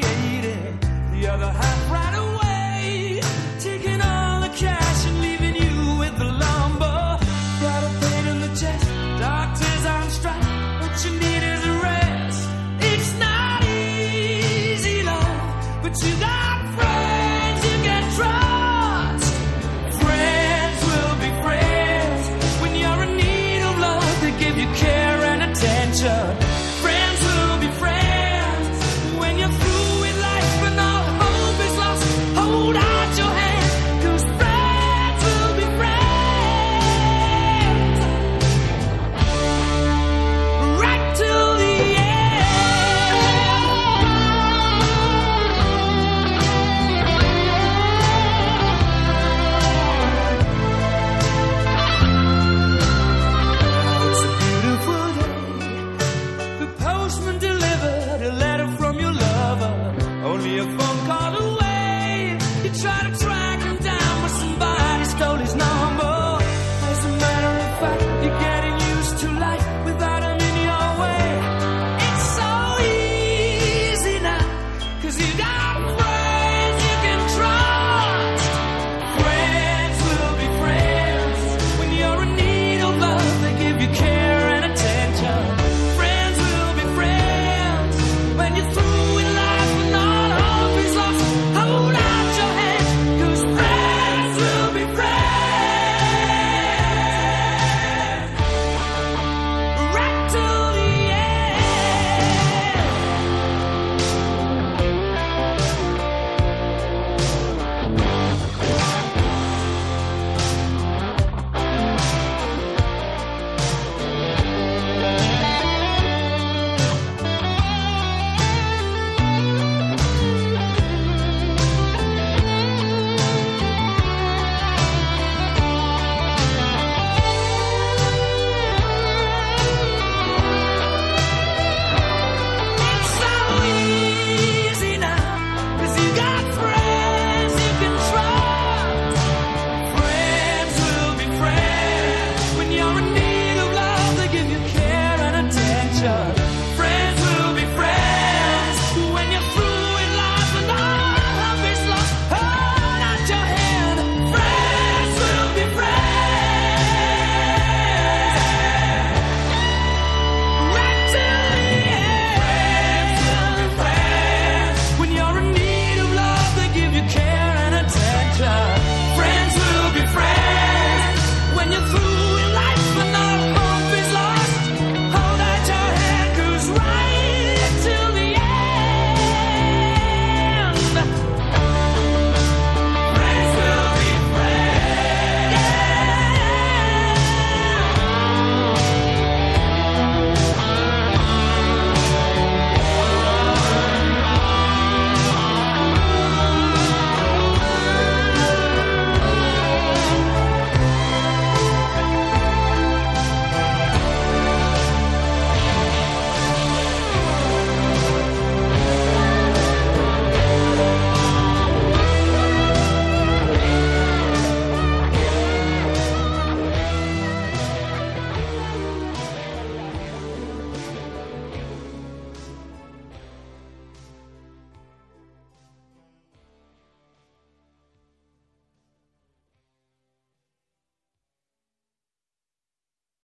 created, the other half right try to try